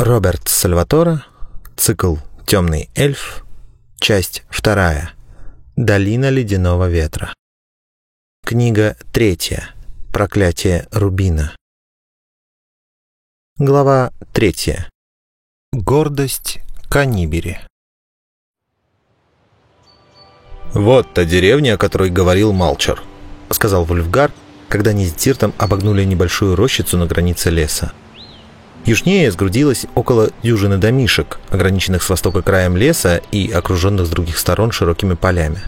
Роберт Сальватора, цикл «Темный эльф», часть вторая, «Долина ледяного ветра». Книга третья, «Проклятие Рубина». Глава третья. Гордость Канибери. «Вот та деревня, о которой говорил Малчер», — сказал Вульфгар, когда они с Диртом обогнули небольшую рощицу на границе леса. Южнее сгрудилось около дюжины домишек, ограниченных с востока краем леса и окруженных с других сторон широкими полями.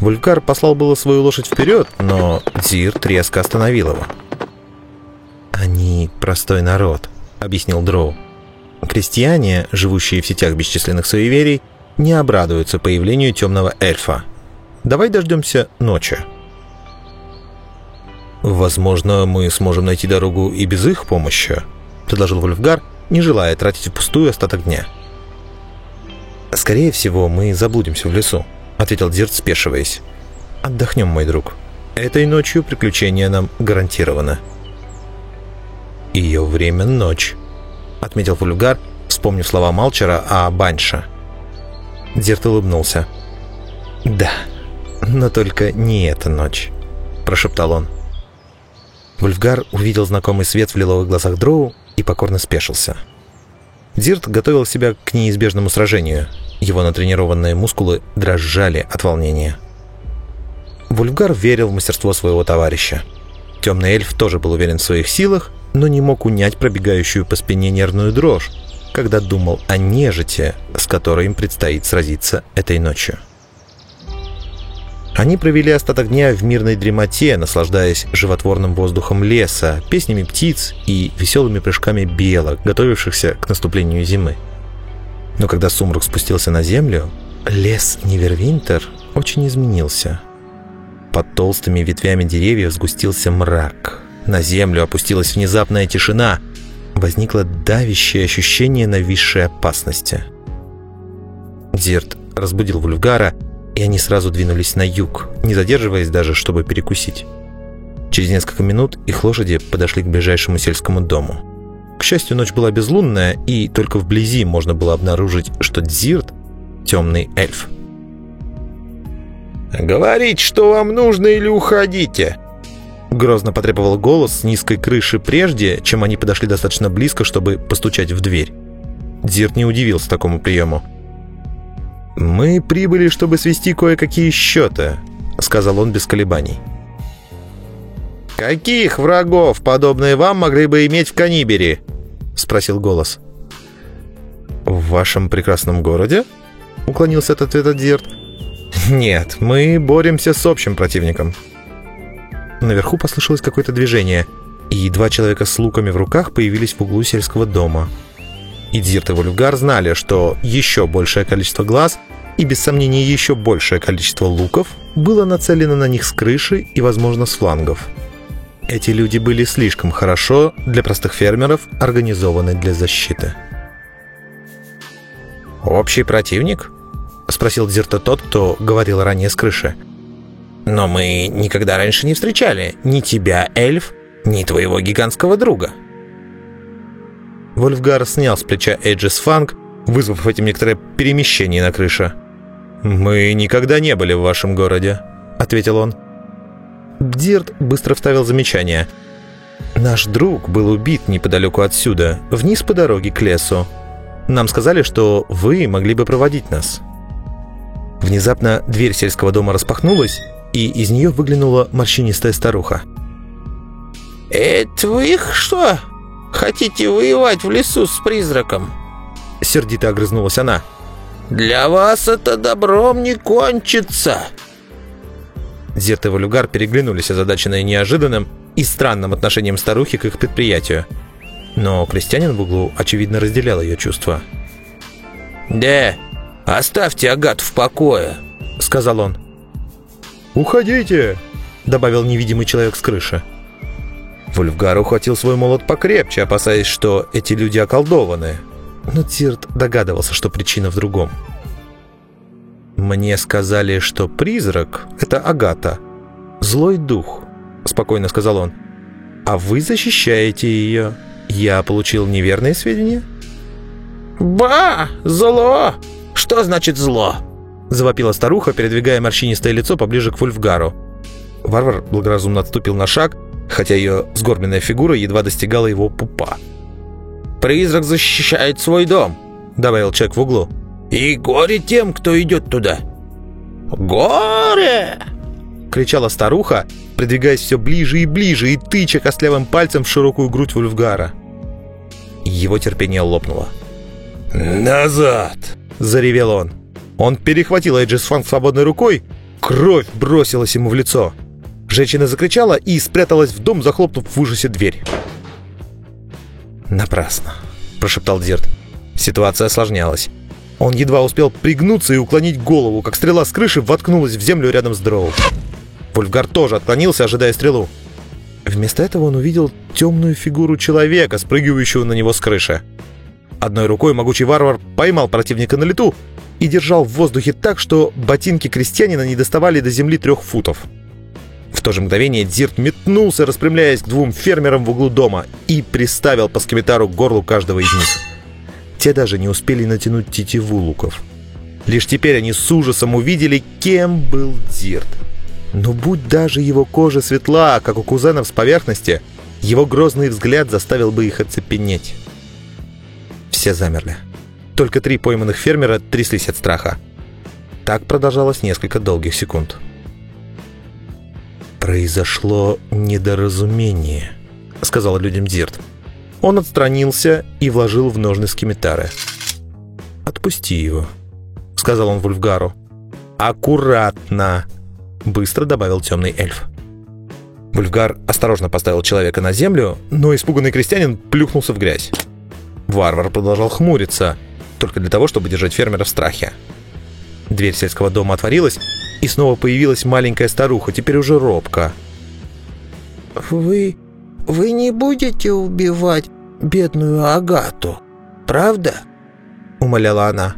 Вулькар послал было свою лошадь вперед, но Дзир резко остановил его. «Они простой народ», — объяснил Дроу. «Крестьяне, живущие в сетях бесчисленных суеверий, не обрадуются появлению темного эльфа. Давай дождемся ночи». «Возможно, мы сможем найти дорогу и без их помощи», — предложил Вольфгар, не желая тратить впустую остаток дня. «Скорее всего, мы заблудимся в лесу», — ответил Дирт, спешиваясь. «Отдохнем, мой друг. Этой ночью приключение нам гарантировано». «Ее время — ночь», — отметил Вульгар, вспомнив слова Малчера о Банша. Дирт улыбнулся. «Да, но только не эта ночь», — прошептал он. Вульфгар увидел знакомый свет в лиловых глазах Дроу и покорно спешился. Дирт готовил себя к неизбежному сражению. Его натренированные мускулы дрожали от волнения. Вульфгар верил в мастерство своего товарища. Темный эльф тоже был уверен в своих силах, но не мог унять пробегающую по спине нервную дрожь, когда думал о нежити, с которой им предстоит сразиться этой ночью. Они провели остаток дня в мирной дремоте, наслаждаясь животворным воздухом леса, песнями птиц и веселыми прыжками белок, готовившихся к наступлению зимы. Но когда сумрак спустился на землю, лес Невервинтер очень изменился. Под толстыми ветвями деревьев сгустился мрак. На землю опустилась внезапная тишина. Возникло давящее ощущение нависшей опасности. Зирт разбудил Вульфгара и они сразу двинулись на юг, не задерживаясь даже, чтобы перекусить. Через несколько минут их лошади подошли к ближайшему сельскому дому. К счастью, ночь была безлунная, и только вблизи можно было обнаружить, что Дзирт — темный эльф. «Говорить, что вам нужно, или уходите!» Грозно потребовал голос с низкой крыши прежде, чем они подошли достаточно близко, чтобы постучать в дверь. Дзирт не удивился такому приему. «Мы прибыли, чтобы свести кое-какие счеты», — сказал он без колебаний. «Каких врагов, подобные вам, могли бы иметь в Канибере?» — спросил голос. «В вашем прекрасном городе?» — уклонился от ответа Дирт. «Нет, мы боремся с общим противником». Наверху послышалось какое-то движение, и два человека с луками в руках появились в углу сельского дома — и Дзирт и Вольфгар знали, что еще большее количество глаз и, без сомнения, еще большее количество луков было нацелено на них с крыши и, возможно, с флангов. Эти люди были слишком хорошо для простых фермеров, организованы для защиты. «Общий противник?» — спросил Дзирта тот, кто говорил ранее с крыши. «Но мы никогда раньше не встречали ни тебя, эльф, ни твоего гигантского друга». Вольфгар снял с плеча Эджис Фанг, вызвав этим некоторое перемещение на крыше. «Мы никогда не были в вашем городе», — ответил он. Бдирт быстро вставил замечание. «Наш друг был убит неподалеку отсюда, вниз по дороге к лесу. Нам сказали, что вы могли бы проводить нас». Внезапно дверь сельского дома распахнулась, и из нее выглянула морщинистая старуха. «Это вы их что, Хотите воевать в лесу с призраком?» Сердито огрызнулась она. «Для вас это добром не кончится!» Зерт и Валюгар переглянулись, озадаченные неожиданным и странным отношением старухи к их предприятию. Но крестьянин в углу, очевидно, разделял ее чувства. «Да, оставьте Агат в покое», — сказал он. «Уходите», — добавил невидимый человек с крыши. Вульфгар ухватил свой молот покрепче, опасаясь, что эти люди околдованы. Но Тирт догадывался, что причина в другом. «Мне сказали, что призрак — это Агата. Злой дух», — спокойно сказал он. «А вы защищаете ее. Я получил неверные сведения?» «Ба! Зло! Что значит зло?» Завопила старуха, передвигая морщинистое лицо поближе к Вульфгару. Варвар благоразумно отступил на шаг, хотя ее сгорбленная фигура едва достигала его пупа. «Призрак защищает свой дом», — добавил человек в углу. «И горе тем, кто идет туда». «Горе!» — кричала старуха, придвигаясь все ближе и ближе и тыча костлявым пальцем в широкую грудь Вульфгара. Его терпение лопнуло. «Назад!» — заревел он. Он перехватил Эйджисфан свободной рукой, кровь бросилась ему в лицо. Женщина закричала и спряталась в дом, захлопнув в ужасе дверь. «Напрасно», — прошептал Дирт. Ситуация осложнялась. Он едва успел пригнуться и уклонить голову, как стрела с крыши воткнулась в землю рядом с Дроу. Вольфгар тоже отклонился, ожидая стрелу. Вместо этого он увидел темную фигуру человека, спрыгивающего на него с крыши. Одной рукой могучий варвар поймал противника на лету и держал в воздухе так, что ботинки крестьянина не доставали до земли трех футов. В то же мгновение Дзирт метнулся, распрямляясь к двум фермерам в углу дома, и приставил по скеметару к горлу каждого из них. Те даже не успели натянуть тетиву луков. Лишь теперь они с ужасом увидели, кем был Дзирт. Но будь даже его кожа светла, как у кузенов с поверхности, его грозный взгляд заставил бы их оцепенеть. Все замерли. Только три пойманных фермера тряслись от страха. Так продолжалось несколько долгих секунд. «Произошло недоразумение», — сказал людям Дзирт. Он отстранился и вложил в ножны скимитары. «Отпусти его», — сказал он Вульфгару. «Аккуратно», — быстро добавил темный эльф. Вульфгар осторожно поставил человека на землю, но испуганный крестьянин плюхнулся в грязь. Варвар продолжал хмуриться, только для того, чтобы держать фермера в страхе. Дверь сельского дома отворилась, и снова появилась маленькая старуха, теперь уже робко. «Вы... вы не будете убивать бедную Агату, правда?» — умоляла она.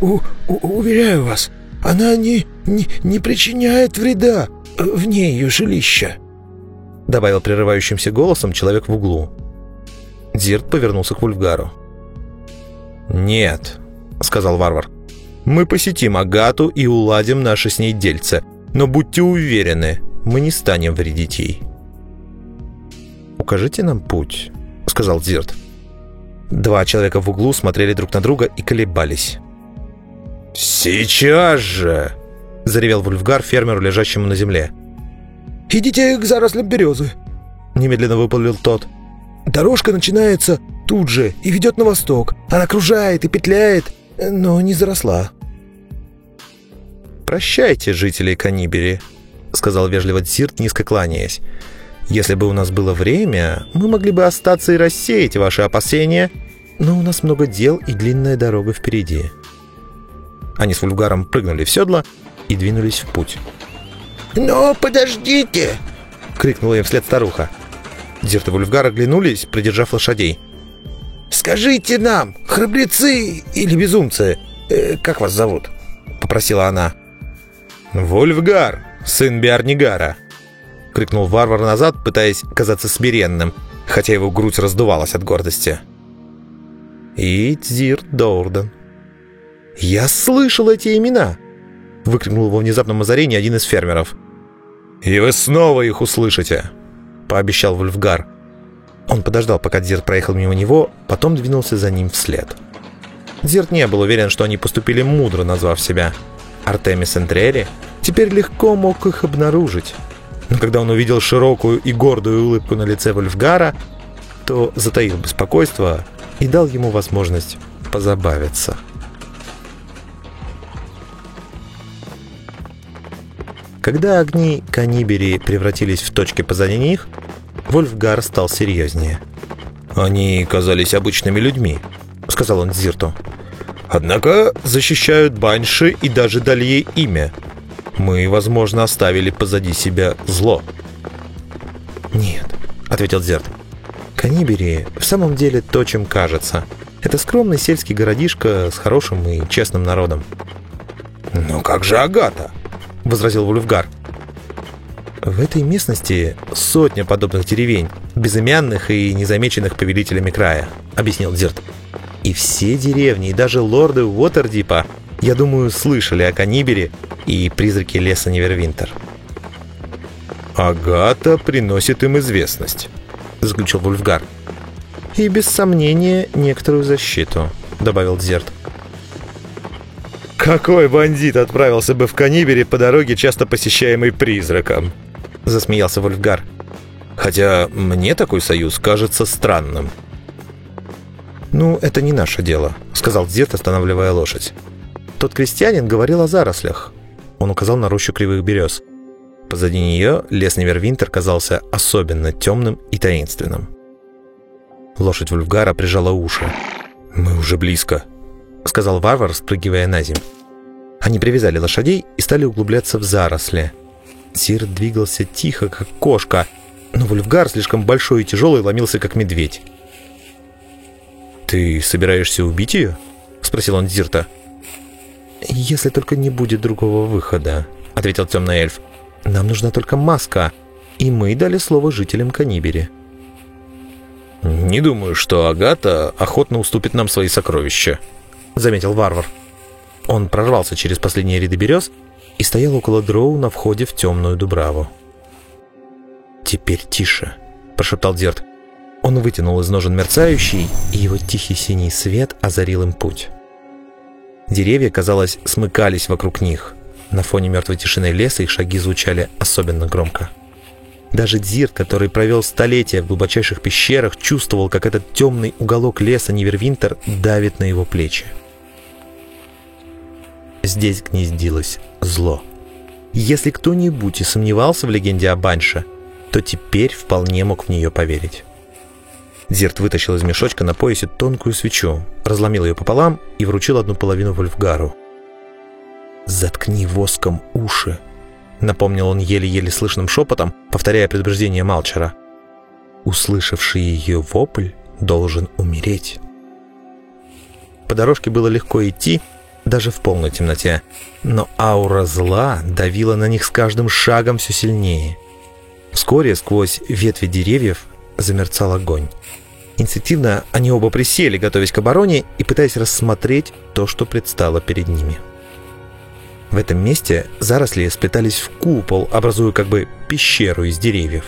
У, у, «Уверяю вас, она не, не, не причиняет вреда вне ее жилища», — добавил прерывающимся голосом человек в углу. Зирт повернулся к Вульфгару. «Нет», — сказал варвар. «Мы посетим Агату и уладим наши с ней дельце, но будьте уверены, мы не станем вредить ей». «Укажите нам путь», — сказал Зирт. Два человека в углу смотрели друг на друга и колебались. «Сейчас же!» — заревел Вульфгар фермеру, лежащему на земле. «Идите к зарослям березы!» — немедленно выпалил тот. «Дорожка начинается тут же и ведет на восток. Она кружает и петляет, но не заросла». «Прощайте, жители Канибери», — сказал вежливо Дзирт, низко кланяясь. «Если бы у нас было время, мы могли бы остаться и рассеять ваши опасения, но у нас много дел и длинная дорога впереди». Они с Вульгаром прыгнули в седло и двинулись в путь. «Но подождите!» — крикнула им вслед старуха. Дзирт и Вульфгар оглянулись, придержав лошадей. «Скажите нам, храбрецы или безумцы, э, как вас зовут?» — попросила она. «Вульфгар, сын Биарнигара!» — крикнул варвар назад, пытаясь казаться смиренным, хотя его грудь раздувалась от гордости. «И Доурден». «Я слышал эти имена!» — выкрикнул во внезапном озарении один из фермеров. «И вы снова их услышите!» — пообещал Вульфгар. Он подождал, пока Дзирт проехал мимо него, потом двинулся за ним вслед. Дзирт не был уверен, что они поступили мудро, назвав себя Артемис Энтрери, теперь легко мог их обнаружить. Но когда он увидел широкую и гордую улыбку на лице Вольфгара, то затаил беспокойство и дал ему возможность позабавиться. Когда огни Канибери превратились в точки позади них, Вольфгар стал серьезнее. «Они казались обычными людьми», — сказал он Зирту. «Однако защищают Банши и даже дали ей имя. Мы, возможно, оставили позади себя зло». «Нет», — ответил Зирт. «Канибери в самом деле то, чем кажется. Это скромный сельский городишко с хорошим и честным народом». «Но как же Агата?» — возразил Вульфгар. В этой местности сотня подобных деревень, безымянных и незамеченных повелителями края, объяснил Дзирт. И все деревни, и даже лорды Уотердипа, я думаю, слышали о Канибере и призраке леса Невервинтер. «Агата приносит им известность», — заключил Вульфгар. «И без сомнения некоторую защиту», — добавил Дзерт. «Какой бандит отправился бы в Канибере по дороге, часто посещаемой призраком?» — засмеялся Вольфгар. «Хотя мне такой союз кажется странным». «Ну, это не наше дело», — сказал дед, останавливая лошадь. «Тот крестьянин говорил о зарослях». Он указал на рощу кривых берез. Позади нее лес Невервинтер казался особенно темным и таинственным. Лошадь Вульфгара прижала уши. «Мы уже близко», — сказал варвар, спрыгивая на землю. Они привязали лошадей и стали углубляться в заросли. Сир двигался тихо, как кошка, но Вульфгар, слишком большой и тяжелый, ломился, как медведь. «Ты собираешься убить ее?» — спросил он Дзирта. «Если только не будет другого выхода», — ответил темный эльф. «Нам нужна только маска, и мы дали слово жителям Канибери». «Не думаю, что Агата охотно уступит нам свои сокровища», — заметил варвар. Он прорвался через последние ряды берез и стоял около дроу на входе в темную дубраву. «Теперь тише», — прошептал Дерт. Он вытянул из ножен мерцающий, и его тихий синий свет озарил им путь. Деревья, казалось, смыкались вокруг них. На фоне мертвой тишины леса их шаги звучали особенно громко. Даже Дзирт, который провел столетия в глубочайших пещерах, чувствовал, как этот темный уголок леса Невервинтер давит на его плечи. Здесь гнездилось зло. Если кто-нибудь и сомневался в легенде о Банше, то теперь вполне мог в нее поверить. Зерт вытащил из мешочка на поясе тонкую свечу, разломил ее пополам и вручил одну половину Вольфгару. «Заткни воском уши», — напомнил он еле-еле слышным шепотом, повторяя предупреждение Малчера. «Услышавший ее вопль должен умереть». По дорожке было легко идти, даже в полной темноте, но аура зла давила на них с каждым шагом все сильнее. Вскоре сквозь ветви деревьев замерцал огонь. Инстинктивно они оба присели, готовясь к обороне и пытаясь рассмотреть то, что предстало перед ними. В этом месте заросли сплетались в купол, образуя как бы пещеру из деревьев.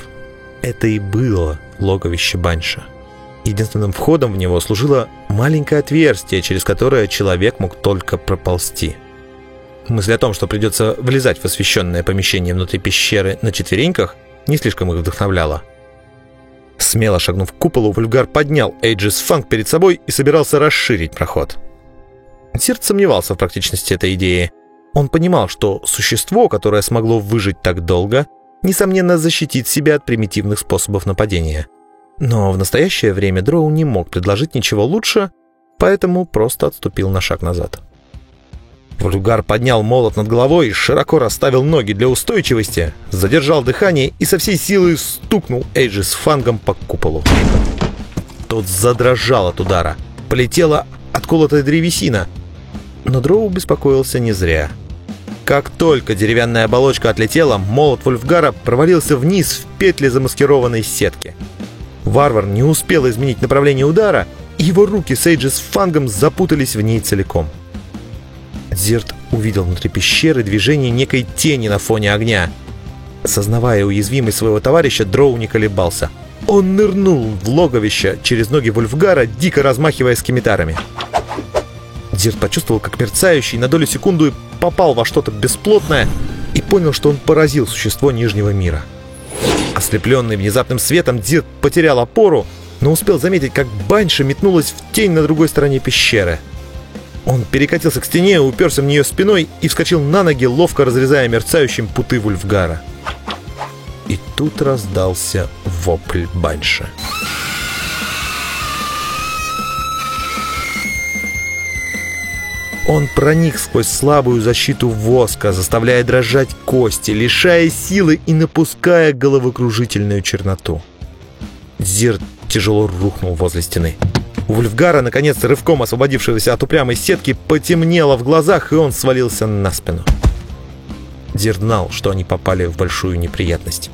Это и было логовище Банша. Единственным входом в него служило маленькое отверстие, через которое человек мог только проползти. Мысль о том, что придется влезать в освещенное помещение внутри пещеры на четвереньках, не слишком их вдохновляла. Смело шагнув к куполу, Вульгар поднял Эйджис Фанк перед собой и собирался расширить проход. Сирт сомневался в практичности этой идеи. Он понимал, что существо, которое смогло выжить так долго, несомненно защитит себя от примитивных способов нападения. Но в настоящее время Дроу не мог предложить ничего лучше, поэтому просто отступил на шаг назад. Вульгар поднял молот над головой, широко расставил ноги для устойчивости, задержал дыхание и со всей силы стукнул Эйджи с фангом по куполу. Тот задрожал от удара. Полетела отколотая древесина. Но Дроу беспокоился не зря. Как только деревянная оболочка отлетела, молот Вульфгара провалился вниз в петли замаскированной сетки. Варвар не успел изменить направление удара, и его руки с Эйджи с фангом запутались в ней целиком. Зерт увидел внутри пещеры движение некой тени на фоне огня. Сознавая уязвимость своего товарища, Дроу не колебался. Он нырнул в логовище через ноги Вульфгара, дико размахивая скимитарами. Зерт почувствовал, как мерцающий на долю секунды попал во что-то бесплотное и понял, что он поразил существо Нижнего мира. Ослепленный внезапным светом, Дзирт потерял опору, но успел заметить, как Банша метнулась в тень на другой стороне пещеры — он перекатился к стене, уперся в нее спиной и вскочил на ноги, ловко разрезая мерцающим путы Вульфгара. И тут раздался вопль Банша. Он проник сквозь слабую защиту воска, заставляя дрожать кости, лишая силы и напуская головокружительную черноту. Зир тяжело рухнул возле стены. У Вульфгара, наконец, рывком освободившегося от упрямой сетки, потемнело в глазах, и он свалился на спину. Дир знал, что они попали в большую неприятность.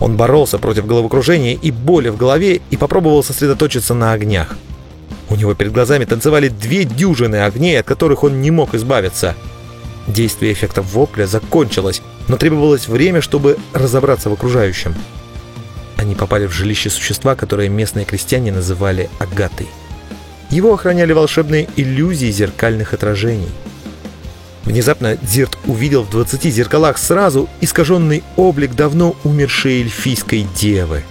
Он боролся против головокружения и боли в голове и попробовал сосредоточиться на огнях. У него перед глазами танцевали две дюжины огней, от которых он не мог избавиться. Действие эффекта вопля закончилось, но требовалось время, чтобы разобраться в окружающем. Они попали в жилище существа, которое местные крестьяне называли Агатой. Его охраняли волшебные иллюзии зеркальных отражений. Внезапно Дзирт увидел в 20 зеркалах сразу искаженный облик давно умершей эльфийской девы.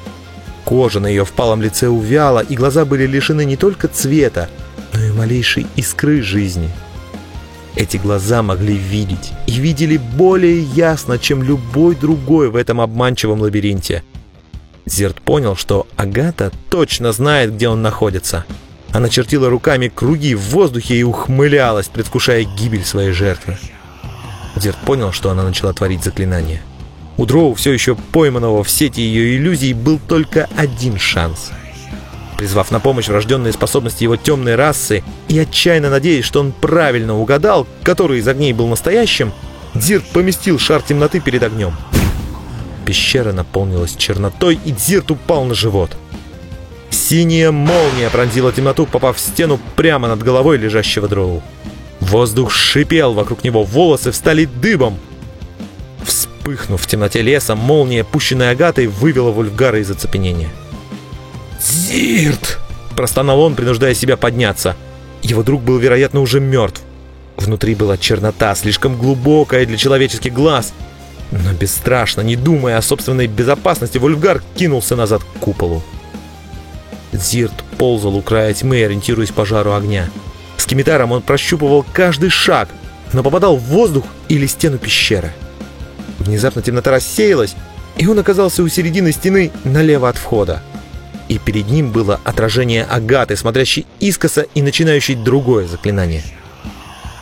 Кожа на ее впалом лице увяла, и глаза были лишены не только цвета, но и малейшей искры жизни. Эти глаза могли видеть, и видели более ясно, чем любой другой в этом обманчивом лабиринте. Зерт понял, что Агата точно знает, где он находится — она чертила руками круги в воздухе и ухмылялась, предвкушая гибель своей жертвы. Дерт понял, что она начала творить заклинание. У Дроу, все еще пойманного в сети ее иллюзий, был только один шанс. Призвав на помощь врожденные способности его темной расы и отчаянно надеясь, что он правильно угадал, который из огней был настоящим, Дзирт поместил шар темноты перед огнем. Пещера наполнилась чернотой, и Дзирт упал на живот — Синяя молния пронзила темноту, попав в стену прямо над головой лежащего дроу. Воздух шипел вокруг него, волосы встали дыбом. Вспыхнув в темноте леса, молния, пущенная Агатой, вывела Вульфгара из оцепенения. «Зирт!» – простонал он, принуждая себя подняться. Его друг был, вероятно, уже мертв. Внутри была чернота, слишком глубокая для человеческих глаз. Но бесстрашно, не думая о собственной безопасности, Вульфгар кинулся назад к куполу. Зирт ползал у края тьмы, ориентируясь по жару огня. С кимитаром он прощупывал каждый шаг, но попадал в воздух или стену пещеры. Внезапно темнота рассеялась, и он оказался у середины стены налево от входа. И перед ним было отражение Агаты, смотрящей искоса и начинающей другое заклинание.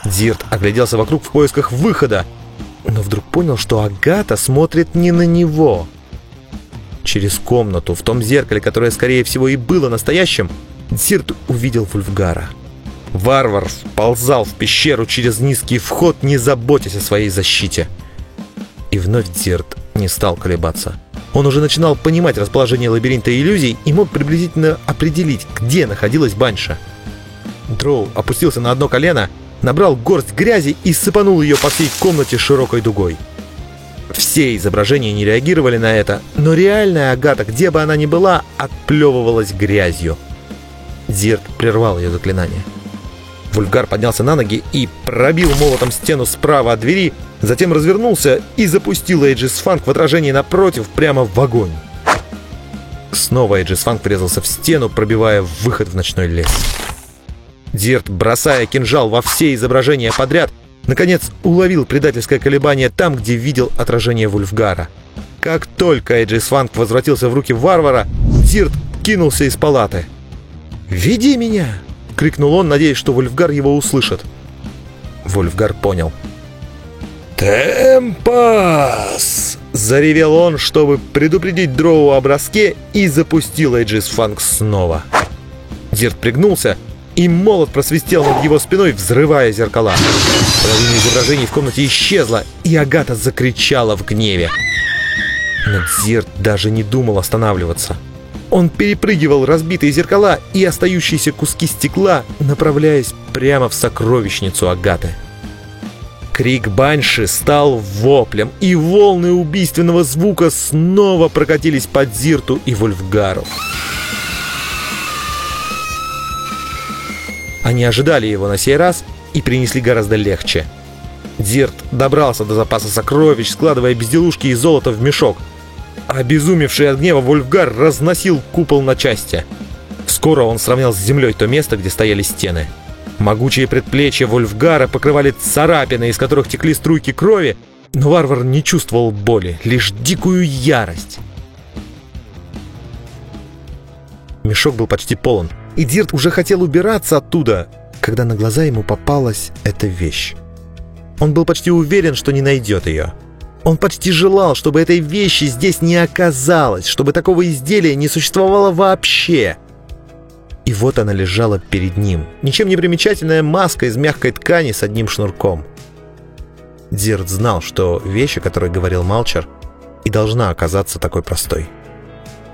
Зирт огляделся вокруг в поисках выхода, но вдруг понял, что Агата смотрит не на него, Через комнату, в том зеркале, которое, скорее всего, и было настоящим, Дзирт увидел Вульфгара. Варвар ползал в пещеру через низкий вход, не заботясь о своей защите. И вновь Дзирт не стал колебаться. Он уже начинал понимать расположение лабиринта иллюзий и мог приблизительно определить, где находилась Банша. Дроу опустился на одно колено, набрал горсть грязи и сыпанул ее по всей комнате широкой дугой. Все изображения не реагировали на это, но реальная Агата, где бы она ни была, отплевывалась грязью. Зирт прервал ее заклинание. Вульгар поднялся на ноги и пробил молотом стену справа от двери, затем развернулся и запустил Эйджис Фанк в отражении напротив прямо в огонь. Снова Эйджис Фанк врезался в стену, пробивая выход в ночной лес. Дирт, бросая кинжал во все изображения подряд, наконец уловил предательское колебание там, где видел отражение Вульфгара. Как только Эджис Фанк возвратился в руки варвара, Дирт кинулся из палаты. «Веди меня!» — крикнул он, надеясь, что Вульфгар его услышит. Вульфгар понял. «Темпас!» — заревел он, чтобы предупредить Дроу о броске, и запустил Эджис Фанк снова. Дирт пригнулся и молот просвистел над его спиной, взрывая зеркала. Половина изображений в комнате исчезла, и Агата закричала в гневе. Но даже не думал останавливаться. Он перепрыгивал разбитые зеркала и остающиеся куски стекла, направляясь прямо в сокровищницу Агаты. Крик Банши стал воплем, и волны убийственного звука снова прокатились по Дзирту и Вольфгару. Они ожидали его на сей раз и принесли гораздо легче. Дирт добрался до запаса сокровищ, складывая безделушки и золото в мешок. Обезумевший от гнева Вольфгар разносил купол на части. Скоро он сравнял с землей то место, где стояли стены. Могучие предплечья Вольфгара покрывали царапины, из которых текли струйки крови, но варвар не чувствовал боли, лишь дикую ярость. Мешок был почти полон и Дирт уже хотел убираться оттуда, когда на глаза ему попалась эта вещь. Он был почти уверен, что не найдет ее. Он почти желал, чтобы этой вещи здесь не оказалось, чтобы такого изделия не существовало вообще. И вот она лежала перед ним, ничем не примечательная маска из мягкой ткани с одним шнурком. Дирт знал, что вещь, о которой говорил Малчер, и должна оказаться такой простой.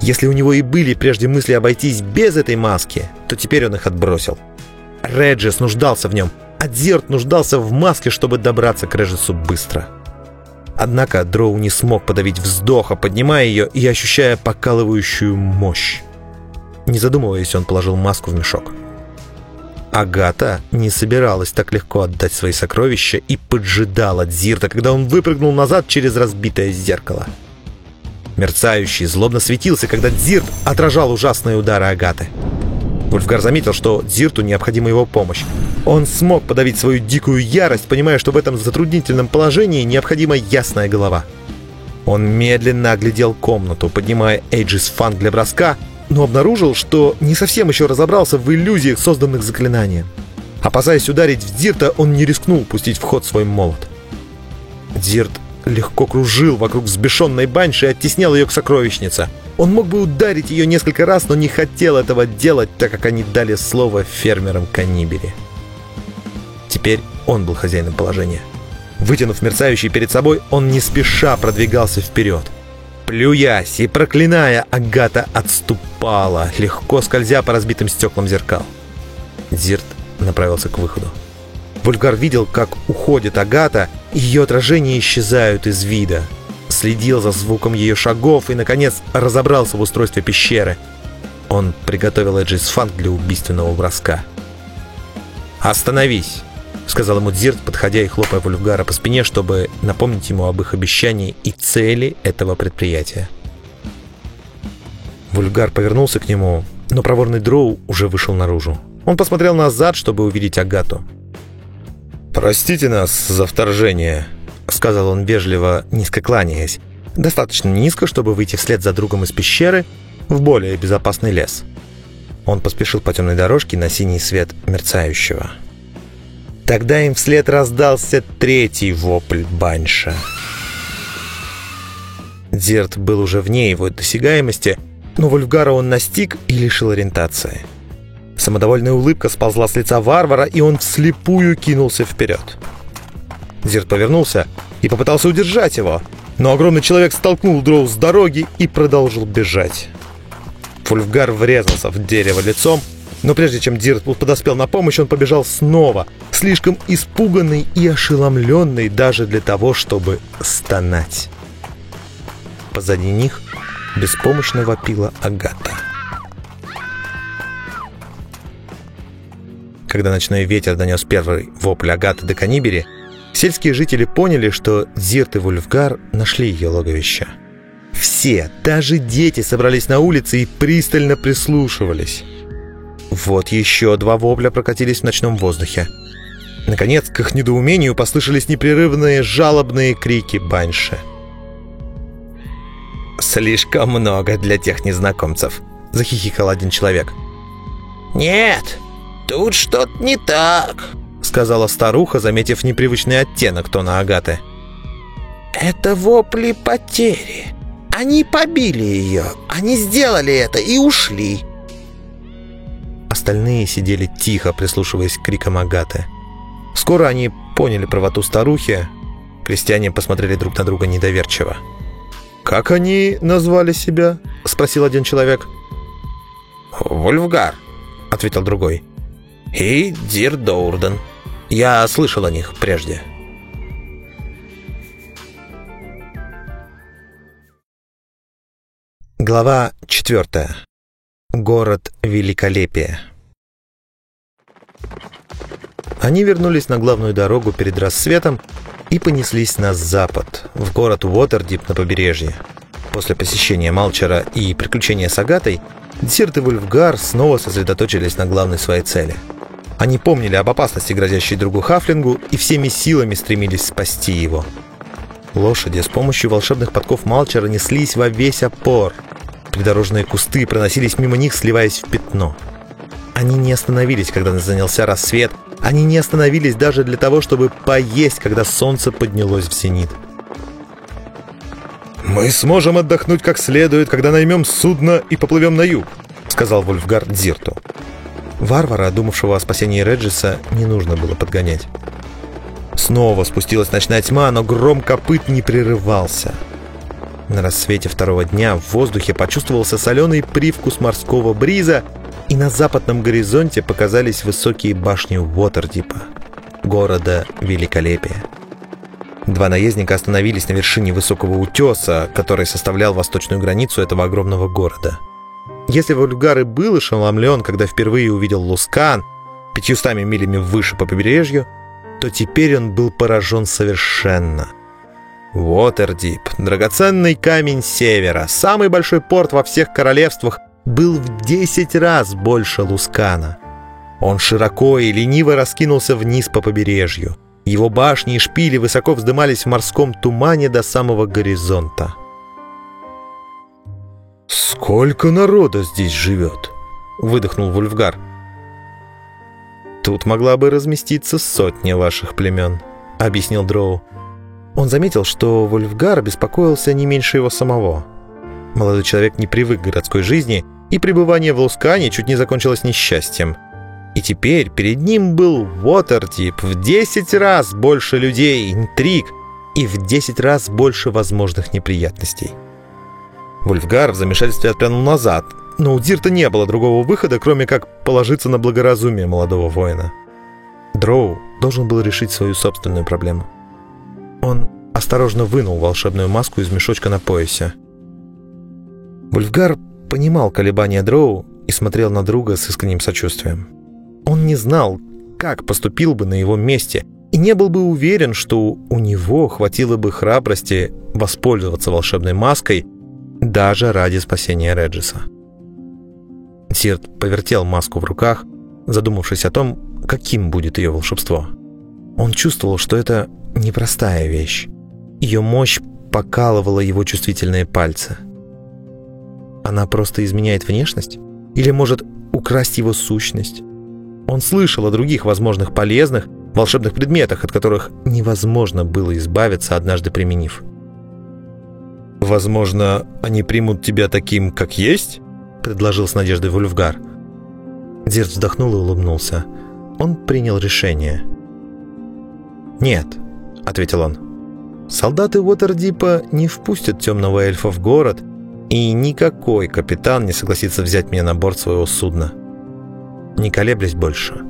Если у него и были прежде мысли обойтись без этой маски, то теперь он их отбросил. Реджис нуждался в нем, а Дзирт нуждался в маске, чтобы добраться к Реджису быстро. Однако Дроу не смог подавить вздоха, поднимая ее и ощущая покалывающую мощь. Не задумываясь, он положил маску в мешок. Агата не собиралась так легко отдать свои сокровища и поджидала Дзирта, когда он выпрыгнул назад через разбитое зеркало. Мерцающий злобно светился, когда Дзирт отражал ужасные удары Агаты. Вульфгар заметил, что Дзирту необходима его помощь. Он смог подавить свою дикую ярость, понимая, что в этом затруднительном положении необходима ясная голова. Он медленно оглядел комнату, поднимая Эйджис Фанг для броска, но обнаружил, что не совсем еще разобрался в иллюзиях, созданных заклинанием. Опасаясь ударить в Дзирта, он не рискнул пустить в ход свой молот. Дзирт легко кружил вокруг взбешенной банши и оттеснял ее к сокровищнице. Он мог бы ударить ее несколько раз, но не хотел этого делать, так как они дали слово фермерам Канибери. Теперь он был хозяином положения. Вытянув мерцающий перед собой, он не спеша продвигался вперед. Плюясь и проклиная, Агата отступала, легко скользя по разбитым стеклам зеркал. Зирт направился к выходу. Вульгар видел, как уходит Агата, и ее отражения исчезают из вида. Следил за звуком ее шагов и, наконец, разобрался в устройстве пещеры. Он приготовил Эджис Фанк для убийственного броска. «Остановись!» — сказал ему Дзирт, подходя и хлопая Вульфгара по спине, чтобы напомнить ему об их обещании и цели этого предприятия. Вульгар повернулся к нему, но проворный Дроу уже вышел наружу. Он посмотрел назад, чтобы увидеть Агату. «Простите нас за вторжение», — сказал он вежливо, низко кланяясь. Достаточно низко, чтобы выйти вслед за другом из пещеры в более безопасный лес. Он поспешил по темной дорожке на синий свет мерцающего. Тогда им вслед раздался третий вопль Банша. Дзерт был уже вне его досягаемости, но Вольфгара он настиг и лишил ориентации. Самодовольная улыбка сползла с лица варвара, и он вслепую кинулся вперед. Зирт повернулся и попытался удержать его, но огромный человек столкнул Дроу с дороги и продолжил бежать. Вульфгар врезался в дерево лицом, но прежде чем Дирт подоспел на помощь, он побежал снова, слишком испуганный и ошеломленный даже для того, чтобы стонать. Позади них беспомощно вопила Агата. Когда ночной ветер донес первый вопль Агаты до Канибери, сельские жители поняли, что Зирт и Вульфгар нашли ее логовище. Все, даже дети, собрались на улице и пристально прислушивались. Вот еще два вопля прокатились в ночном воздухе. Наконец, к их недоумению послышались непрерывные жалобные крики Банши. «Слишком много для тех незнакомцев», — захихикал один человек. «Нет, тут что-то не так», — сказала старуха, заметив непривычный оттенок тона Агаты. «Это вопли потери. Они побили ее. Они сделали это и ушли. Остальные сидели тихо, прислушиваясь к крикам Агаты. Скоро они поняли правоту старухи. Крестьяне посмотрели друг на друга недоверчиво. «Как они назвали себя?» — спросил один человек. «Вольфгар», — ответил другой. «И Дир Доурден. Я слышал о них прежде». Глава четвертая. Город великолепия. Они вернулись на главную дорогу перед рассветом и понеслись на запад, в город Уотердип на побережье. После посещения Малчера и приключения с Агатой, Десерт и Вульфгар снова сосредоточились на главной своей цели. Они помнили об опасности, грозящей другу Хафлингу, и всеми силами стремились спасти его. Лошади с помощью волшебных подков Малчера неслись во весь опор – Придорожные кусты проносились мимо них, сливаясь в пятно. Они не остановились, когда занялся рассвет. Они не остановились даже для того, чтобы поесть, когда солнце поднялось в зенит. «Мы сможем отдохнуть как следует, когда наймем судно и поплывем на юг», — сказал Вольфгард Дзирту. Варвара, думавшего о спасении Реджиса, не нужно было подгонять. Снова спустилась ночная тьма, но гром копыт не прерывался — На рассвете второго дня в воздухе почувствовался соленый привкус морского бриза, и на западном горизонте показались высокие башни Уотердипа, города Великолепия. Два наездника остановились на вершине высокого утеса, который составлял восточную границу этого огромного города. Если Вульгар и был ошеломлен, когда впервые увидел Лускан, пятьюстами милями выше по побережью, то теперь он был поражен совершенно. Уотердип, драгоценный камень севера, самый большой порт во всех королевствах, был в 10 раз больше Лускана. Он широко и лениво раскинулся вниз по побережью. Его башни и шпили высоко вздымались в морском тумане до самого горизонта. «Сколько народа здесь живет?» — выдохнул Вульфгар. «Тут могла бы разместиться сотня ваших племен», — объяснил Дроу. Он заметил, что Вульфгар беспокоился не меньше его самого. Молодой человек не привык к городской жизни, и пребывание в Лускане чуть не закончилось несчастьем. И теперь перед ним был Уотердип в 10 раз больше людей, интриг и в 10 раз больше возможных неприятностей. Вульфгар в замешательстве отпрянул назад, но у Дирта не было другого выхода, кроме как положиться на благоразумие молодого воина. Дроу должен был решить свою собственную проблему. Он осторожно вынул волшебную маску из мешочка на поясе. Вульфгар понимал колебания Дроу и смотрел на друга с искренним сочувствием. Он не знал, как поступил бы на его месте, и не был бы уверен, что у него хватило бы храбрости воспользоваться волшебной маской даже ради спасения Реджиса. Сирт повертел маску в руках, задумавшись о том, каким будет ее волшебство. Он чувствовал, что это непростая вещь. Ее мощь покалывала его чувствительные пальцы. Она просто изменяет внешность? Или может украсть его сущность? Он слышал о других возможных полезных, волшебных предметах, от которых невозможно было избавиться, однажды применив. «Возможно, они примут тебя таким, как есть?» — предложил с надеждой Вульфгар. Дирт вздохнул и улыбнулся. Он принял решение. «Нет», — ответил он. «Солдаты Уотердипа не впустят темного эльфа в город, и никакой капитан не согласится взять меня на борт своего судна». Не колеблясь больше,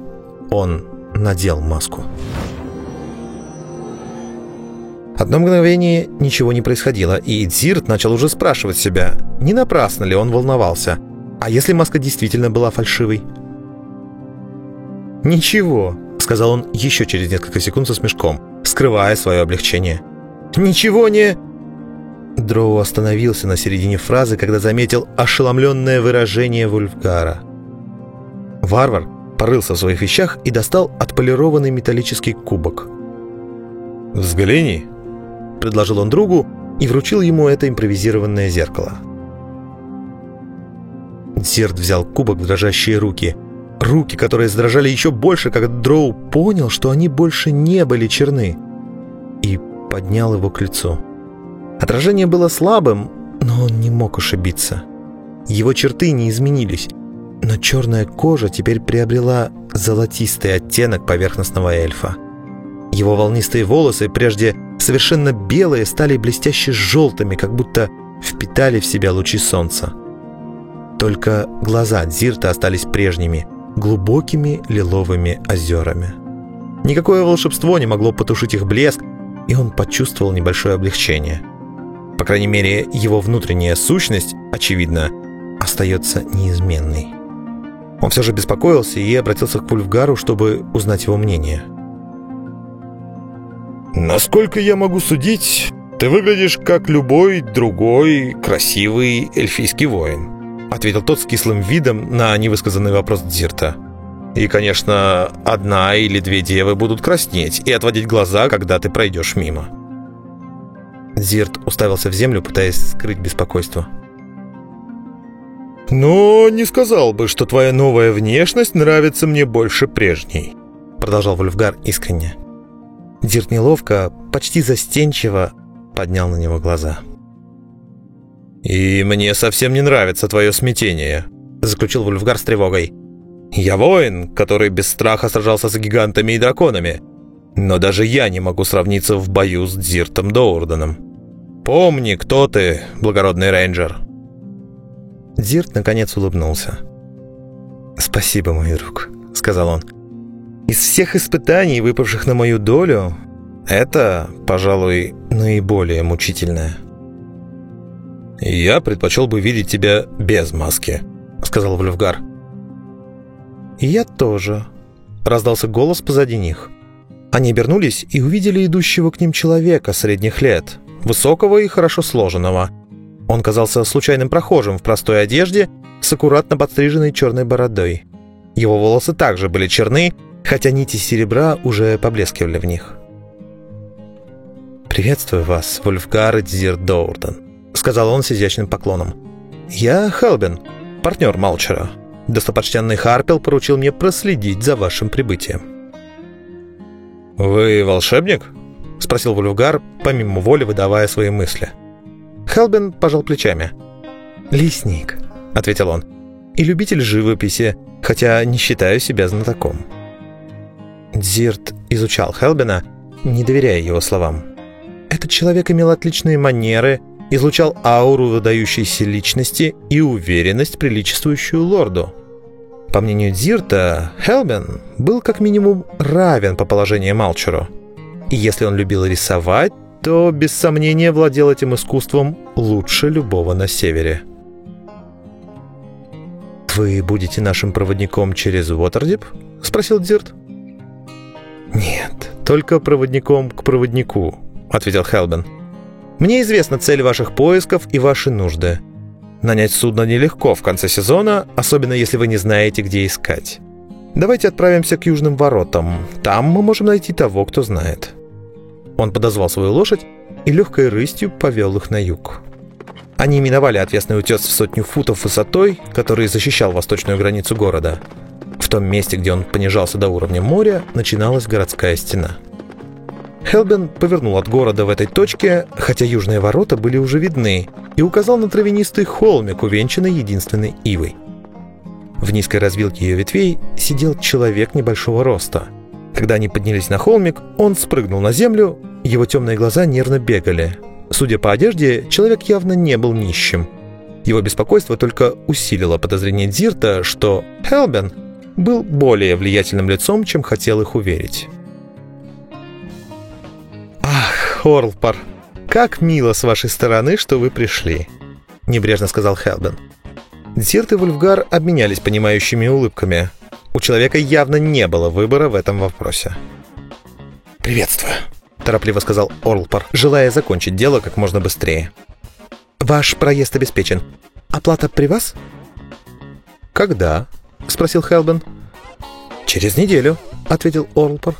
он надел маску. Одно мгновение ничего не происходило, и Дзирт начал уже спрашивать себя, не напрасно ли он волновался. А если маска действительно была фальшивой? «Ничего», — сказал он еще через несколько секунд со смешком, скрывая свое облегчение. «Ничего не...» Дроу остановился на середине фразы, когда заметил ошеломленное выражение Вульфгара. Варвар порылся в своих вещах и достал отполированный металлический кубок. «Взгляни», — предложил он другу и вручил ему это импровизированное зеркало. Зерд взял кубок в дрожащие руки. Руки, которые задрожали еще больше, когда Дроу понял, что они больше не были черны. И поднял его к лицу. Отражение было слабым, но он не мог ошибиться. Его черты не изменились, но черная кожа теперь приобрела золотистый оттенок поверхностного эльфа. Его волнистые волосы, прежде совершенно белые, стали блестяще желтыми, как будто впитали в себя лучи солнца. Только глаза Дзирта остались прежними, глубокими лиловыми озерами. Никакое волшебство не могло потушить их блеск, и он почувствовал небольшое облегчение. По крайней мере, его внутренняя сущность, очевидно, остается неизменной. Он все же беспокоился и обратился к Вульфгару, чтобы узнать его мнение. «Насколько я могу судить, ты выглядишь как любой другой красивый эльфийский воин», ответил тот с кислым видом на невысказанный вопрос Дзирта. «И, конечно, одна или две девы будут краснеть и отводить глаза, когда ты пройдешь мимо». Дзирт уставился в землю, пытаясь скрыть беспокойство. «Но не сказал бы, что твоя новая внешность нравится мне больше прежней», продолжал Вольфгар искренне. Дирт неловко, почти застенчиво поднял на него глаза. «И мне совсем не нравится твое смятение», заключил Вульфгар с тревогой. «Я воин, который без страха сражался с гигантами и драконами, но даже я не могу сравниться в бою с Дзиртом Доурданом. Помни, кто ты, благородный рейнджер. Дирт наконец улыбнулся. «Спасибо, мой друг», — сказал он. «Из всех испытаний, выпавших на мою долю, это, пожалуй, наиболее мучительное». «Я предпочел бы видеть тебя без маски», — сказал Вульфгар. «Я тоже», — раздался голос позади них. Они обернулись и увидели идущего к ним человека средних лет, высокого и хорошо сложенного. Он казался случайным прохожим в простой одежде с аккуратно подстриженной черной бородой. Его волосы также были черны, хотя нити серебра уже поблескивали в них. «Приветствую вас, Вольфгар Дзир Доурден», — сказал он с изящным поклоном. «Я Хелбин, партнер Малчера. Достопочтенный Харпел поручил мне проследить за вашим прибытием». «Вы волшебник?» — спросил Вольфгар, помимо воли выдавая свои мысли. Хелбин пожал плечами. «Лесник», — ответил он, — «и любитель живописи, хотя не считаю себя знатоком». Дзирт изучал Хелбина, не доверяя его словам. Этот человек имел отличные манеры, излучал ауру выдающейся личности и уверенность, приличествующую лорду. По мнению Дзирта, Хелбин был как минимум равен по положению Малчеру. И если он любил рисовать, то без сомнения владел этим искусством лучше любого на севере. «Вы будете нашим проводником через Уотердип?» — спросил Дзирт. «Нет, только проводником к проводнику», — ответил Хелбен. «Мне известна цель ваших поисков и ваши нужды. Нанять судно нелегко в конце сезона, особенно если вы не знаете, где искать. Давайте отправимся к южным воротам. Там мы можем найти того, кто знает». Он подозвал свою лошадь и легкой рысью повел их на юг. Они миновали отвесный утес в сотню футов высотой, который защищал восточную границу города. В том месте, где он понижался до уровня моря, начиналась городская стена. Хелбен повернул от города в этой точке, хотя южные ворота были уже видны, и указал на травянистый холмик, увенчанный единственной ивой. В низкой развилке ее ветвей сидел человек небольшого роста. Когда они поднялись на холмик, он спрыгнул на землю, его темные глаза нервно бегали, Судя по одежде, человек явно не был нищим. Его беспокойство только усилило подозрение Дзирта, что Хелбен был более влиятельным лицом, чем хотел их уверить. «Ах, Хорлпар, как мило с вашей стороны, что вы пришли», — небрежно сказал Хелбен. Дзирт и Вульфгар обменялись понимающими улыбками. У человека явно не было выбора в этом вопросе. «Приветствую», торопливо сказал Орлпор, желая закончить дело как можно быстрее. «Ваш проезд обеспечен. Оплата при вас?» «Когда?» — спросил Хелбен. «Через неделю», — ответил Орлпор.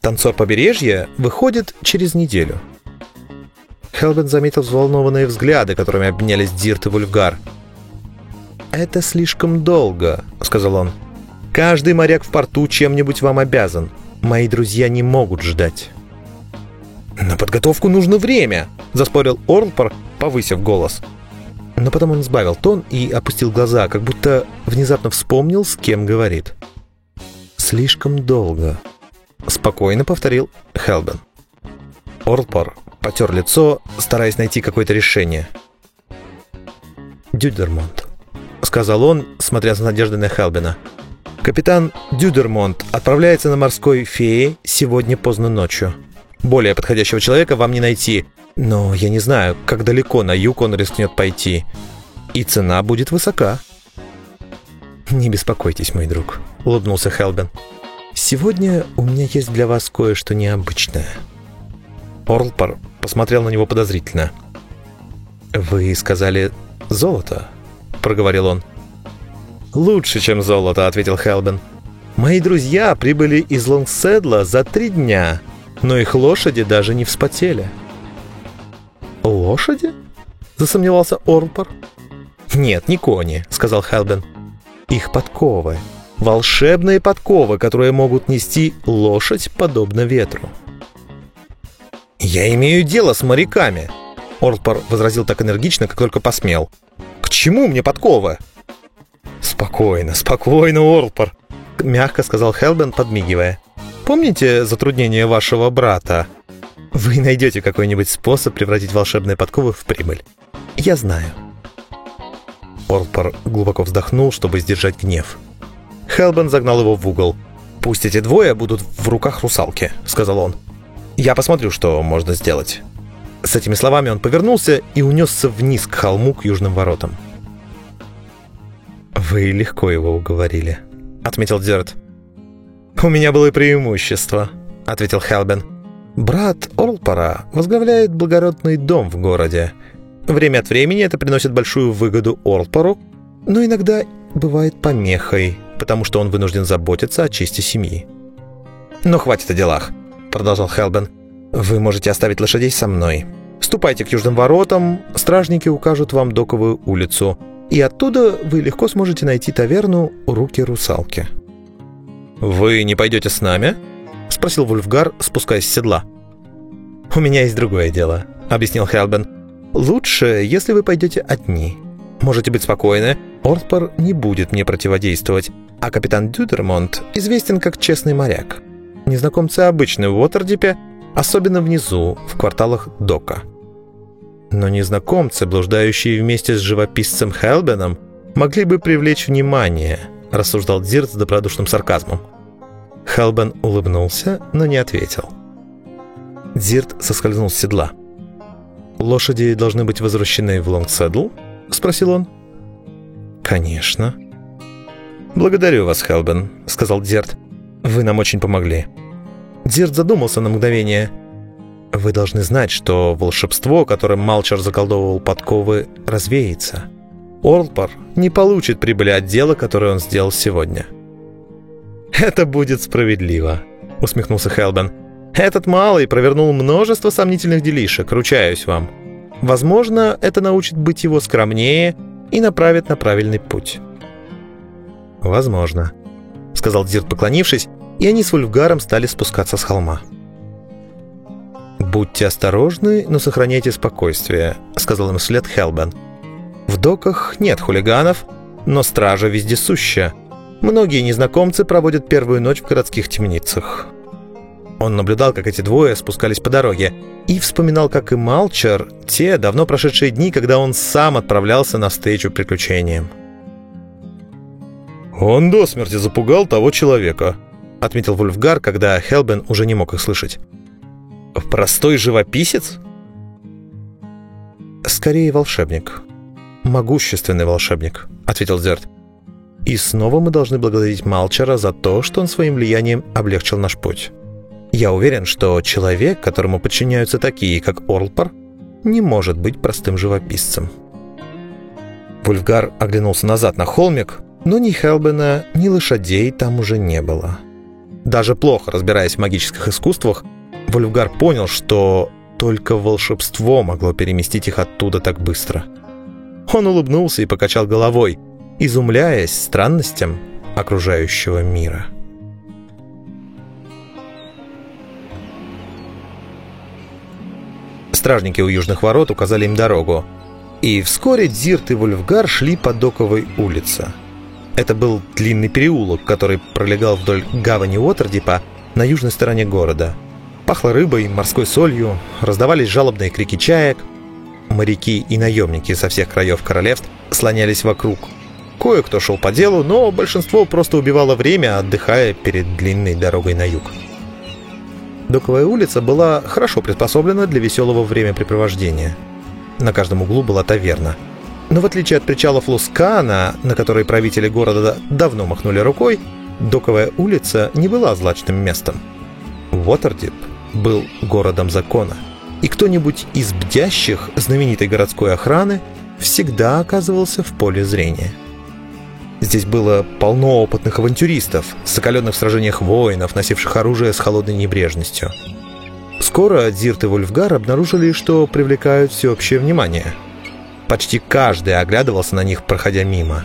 «Танцор побережья выходит через неделю». Хелбен заметил взволнованные взгляды, которыми обменялись Дирт и Вульфгар. «Это слишком долго», — сказал он. «Каждый моряк в порту чем-нибудь вам обязан. Мои друзья не могут ждать». «На подготовку нужно время», — заспорил Орлпор, повысив голос. Но потом он сбавил тон и опустил глаза, как будто внезапно вспомнил, с кем говорит. «Слишком долго», — спокойно повторил Хелбен. Орлпор потер лицо, стараясь найти какое-то решение. «Дюдермонт», — сказал он, смотря с надеждой на Хелбена. «Капитан Дюдермонт отправляется на морской фее сегодня поздно ночью». Более подходящего человека вам не найти. Но я не знаю, как далеко на юг он рискнет пойти. И цена будет высока. «Не беспокойтесь, мой друг», — улыбнулся Хелбен. «Сегодня у меня есть для вас кое-что необычное». Орлпар посмотрел на него подозрительно. «Вы сказали «золото», — проговорил он. «Лучше, чем золото», — ответил Хелбен. «Мои друзья прибыли из Лонгседла за три дня но их лошади даже не вспотели. «Лошади?» — засомневался Орлпор. «Нет, не кони», — сказал Хелбен. «Их подковы. Волшебные подковы, которые могут нести лошадь подобно ветру». «Я имею дело с моряками», — Орлпор возразил так энергично, как только посмел. «К чему мне подковы?» «Спокойно, спокойно, Орлпор», — мягко сказал Хелбен, подмигивая. Помните затруднение вашего брата? Вы найдете какой-нибудь способ превратить волшебные подковы в прибыль. Я знаю. Орлпор глубоко вздохнул, чтобы сдержать гнев. Хелбен загнал его в угол. «Пусть эти двое будут в руках русалки», — сказал он. «Я посмотрю, что можно сделать». С этими словами он повернулся и унесся вниз к холму к южным воротам. «Вы легко его уговорили», — отметил Дерт. «У меня было преимущество», — ответил Хелбен. «Брат Орлпора возглавляет благородный дом в городе. Время от времени это приносит большую выгоду Орлпору, но иногда бывает помехой, потому что он вынужден заботиться о чести семьи». «Но хватит о делах», — продолжал Хелбен. «Вы можете оставить лошадей со мной. Ступайте к южным воротам, стражники укажут вам доковую улицу, и оттуда вы легко сможете найти таверну «Руки русалки». «Вы не пойдете с нами?» — спросил Вульфгар, спускаясь с седла. «У меня есть другое дело», — объяснил Хелбен. «Лучше, если вы пойдете одни. Можете быть спокойны, Ортпор не будет мне противодействовать, а капитан Дюдермонт известен как честный моряк. Незнакомцы обычны в Уотердипе, особенно внизу, в кварталах Дока. Но незнакомцы, блуждающие вместе с живописцем Хелбеном, могли бы привлечь внимание —— рассуждал Дзирт с добродушным сарказмом. Хелбен улыбнулся, но не ответил. Дзирт соскользнул с седла. «Лошади должны быть возвращены в Лонгседл?» — спросил он. «Конечно». «Благодарю вас, Хелбен», — сказал Дзирт. «Вы нам очень помогли». Дзирт задумался на мгновение. «Вы должны знать, что волшебство, которым Малчер заколдовывал подковы, развеется. Орлпар не получит прибыли от дела, которое он сделал сегодня. «Это будет справедливо», — усмехнулся Хелбен. «Этот малый провернул множество сомнительных делишек, ручаюсь вам. Возможно, это научит быть его скромнее и направит на правильный путь». «Возможно», — сказал Дзирт, поклонившись, и они с Вульфгаром стали спускаться с холма. «Будьте осторожны, но сохраняйте спокойствие», — сказал им вслед Хелбен. В доках нет хулиганов, но стража вездесуща. Многие незнакомцы проводят первую ночь в городских темницах. Он наблюдал, как эти двое спускались по дороге, и вспоминал, как и Малчер, те давно прошедшие дни, когда он сам отправлялся на встречу приключениям. «Он до смерти запугал того человека», — отметил Вульфгар, когда Хелбен уже не мог их слышать. «Простой живописец?» «Скорее волшебник», могущественный волшебник», — ответил Зерт. «И снова мы должны благодарить Малчера за то, что он своим влиянием облегчил наш путь. Я уверен, что человек, которому подчиняются такие, как Орлпар, не может быть простым живописцем». Вульфгар оглянулся назад на холмик, но ни Хелбена, ни лошадей там уже не было. Даже плохо разбираясь в магических искусствах, Вульфгар понял, что только волшебство могло переместить их оттуда так быстро — он улыбнулся и покачал головой, изумляясь странностям окружающего мира. Стражники у южных ворот указали им дорогу, и вскоре Дзирт и Вульфгар шли по Доковой улице. Это был длинный переулок, который пролегал вдоль гавани Уотердипа на южной стороне города. Пахло рыбой, морской солью, раздавались жалобные крики чаек – Моряки и наемники со всех краев королевств слонялись вокруг. Кое-кто шел по делу, но большинство просто убивало время, отдыхая перед длинной дорогой на юг. Доковая улица была хорошо приспособлена для веселого времяпрепровождения. На каждом углу была таверна. Но в отличие от причалов Лускана, на который правители города давно махнули рукой, Доковая улица не была злачным местом. Уотердип был городом закона – и кто-нибудь из бдящих знаменитой городской охраны всегда оказывался в поле зрения. Здесь было полно опытных авантюристов, закаленных в сражениях воинов, носивших оружие с холодной небрежностью. Скоро Дзирт и Вульфгар обнаружили, что привлекают всеобщее внимание. Почти каждый оглядывался на них, проходя мимо.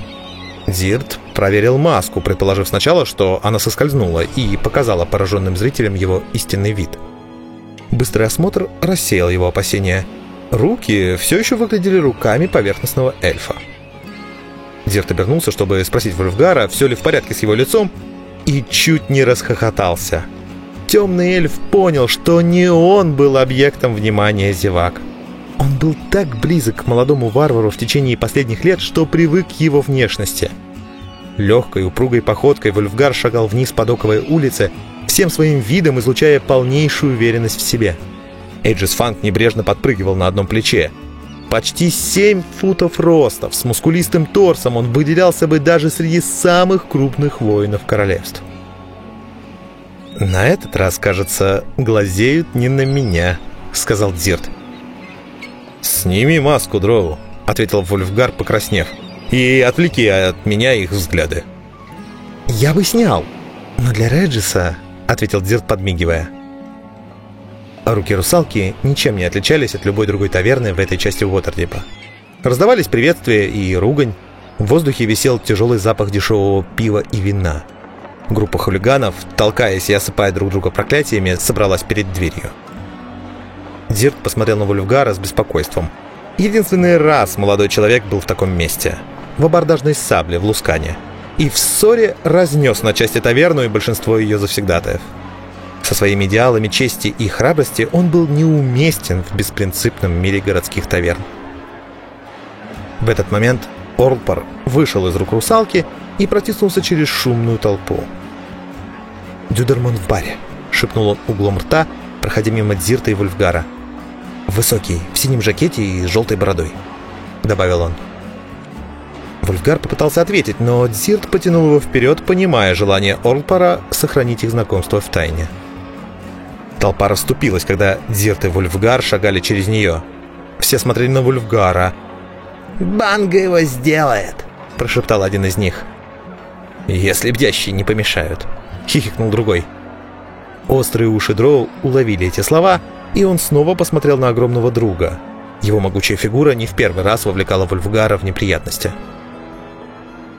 Дзирт проверил маску, предположив сначала, что она соскользнула и показала пораженным зрителям его истинный вид – Быстрый осмотр рассеял его опасения. Руки все еще выглядели руками поверхностного эльфа. Зерт обернулся, чтобы спросить Вольфгара, все ли в порядке с его лицом, и чуть не расхохотался. темный эльф понял, что не он был объектом внимания зевак. Он был так близок к молодому варвару в течение последних лет, что привык к его внешности. Легкой, упругой походкой Вольфгар шагал вниз по доковой улице, всем своим видом излучая полнейшую уверенность в себе. Эйджис Фанк небрежно подпрыгивал на одном плече. Почти 7 футов роста, с мускулистым торсом он выделялся бы даже среди самых крупных воинов королевств. «На этот раз, кажется, глазеют не на меня», — сказал Дзирт. «Сними маску, Дроу», — ответил Вольфгар, покраснев, «и отвлеки от меня их взгляды». «Я бы снял, но для Реджиса», — ответил Дзирт, подмигивая. Руки русалки ничем не отличались от любой другой таверны в этой части Уотердипа. Раздавались приветствия и ругань. В воздухе висел тяжелый запах дешевого пива и вина. Группа хулиганов, толкаясь и осыпая друг друга проклятиями, собралась перед дверью. Дирт посмотрел на Вульфгара с беспокойством. Единственный раз молодой человек был в таком месте. В абордажной сабле в Лускане. И в ссоре разнес на части таверну и большинство ее завсегдатаев. Со своими идеалами чести и храбрости он был неуместен в беспринципном мире городских таверн. В этот момент Орлпар вышел из рук русалки и протиснулся через шумную толпу. «Дюдермон в баре», — шепнул он углом рта, проходя мимо Дзирта и Вульфгара. «Высокий, в синем жакете и с желтой бородой», — добавил он. Вульфгар попытался ответить, но Дзирт потянул его вперед, понимая желание Орлпара сохранить их знакомство в тайне. Толпа расступилась, когда Дзирт и Вульфгар шагали через нее. Все смотрели на Вульфгара. «Банга его сделает!» – прошептал один из них. «Если бдящие не помешают», – хихикнул другой. Острые уши Дроу уловили эти слова, и он снова посмотрел на огромного друга. Его могучая фигура не в первый раз вовлекала Вульфгара в неприятности.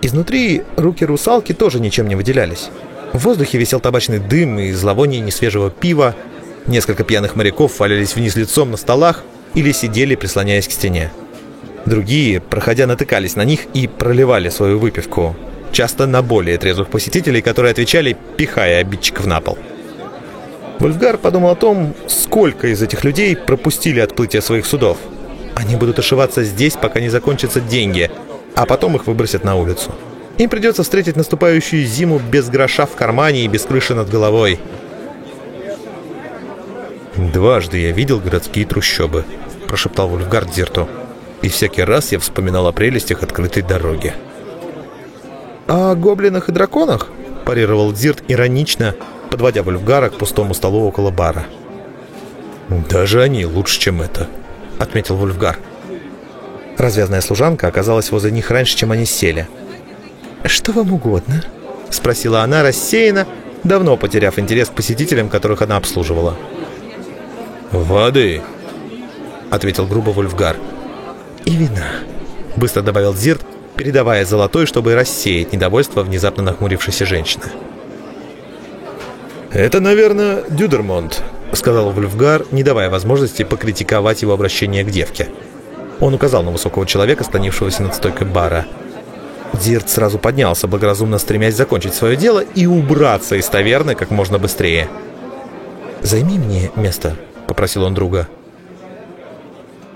Изнутри руки русалки тоже ничем не выделялись. В воздухе висел табачный дым и зловоние несвежего пива, Несколько пьяных моряков валялись вниз лицом на столах или сидели, прислоняясь к стене. Другие, проходя, натыкались на них и проливали свою выпивку, часто на более трезвых посетителей, которые отвечали, пихая обидчиков на пол. Вольфгар подумал о том, сколько из этих людей пропустили отплытие своих судов. Они будут ошиваться здесь, пока не закончатся деньги, а потом их выбросят на улицу. Им придется встретить наступающую зиму без гроша в кармане и без крыши над головой – «Дважды я видел городские трущобы», — прошептал Вульфгард Зерту. «И всякий раз я вспоминал о прелестях открытой дороги». «О гоблинах и драконах?» — парировал Дзирт иронично, подводя Вульфгара к пустому столу около бара. «Даже они лучше, чем это», — отметил Вульфгар. Развязная служанка оказалась возле них раньше, чем они сели. «Что вам угодно?» — спросила она рассеянно, давно потеряв интерес к посетителям, которых она обслуживала. «Воды!» — ответил грубо Вульфгар. «И вина», — быстро добавил Зирт, передавая золотой, чтобы рассеять недовольство внезапно нахмурившейся женщины. «Это, наверное, Дюдермонт», — сказал Вульфгар, не давая возможности покритиковать его обращение к девке. Он указал на высокого человека, склонившегося над стойкой бара. Дирт сразу поднялся, благоразумно стремясь закончить свое дело и убраться из таверны как можно быстрее. «Займи мне место», попросил он друга.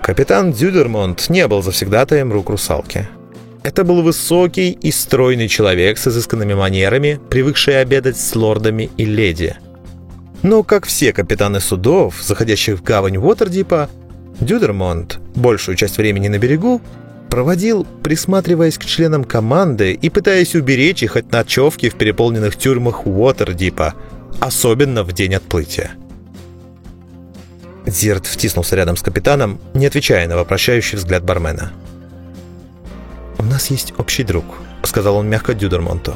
Капитан Дюдермонт не был завсегдатаем рук русалки. Это был высокий и стройный человек с изысканными манерами, привыкший обедать с лордами и леди. Но, как все капитаны судов, заходящих в гавань Уотердипа, Дюдермонт, большую часть времени на берегу, проводил, присматриваясь к членам команды и пытаясь уберечь их от ночевки в переполненных тюрьмах Уотердипа, особенно в день отплытия. Зирт втиснулся рядом с капитаном, не отвечая на вопрощающий взгляд бармена. «У нас есть общий друг», — сказал он мягко Дюдермонту.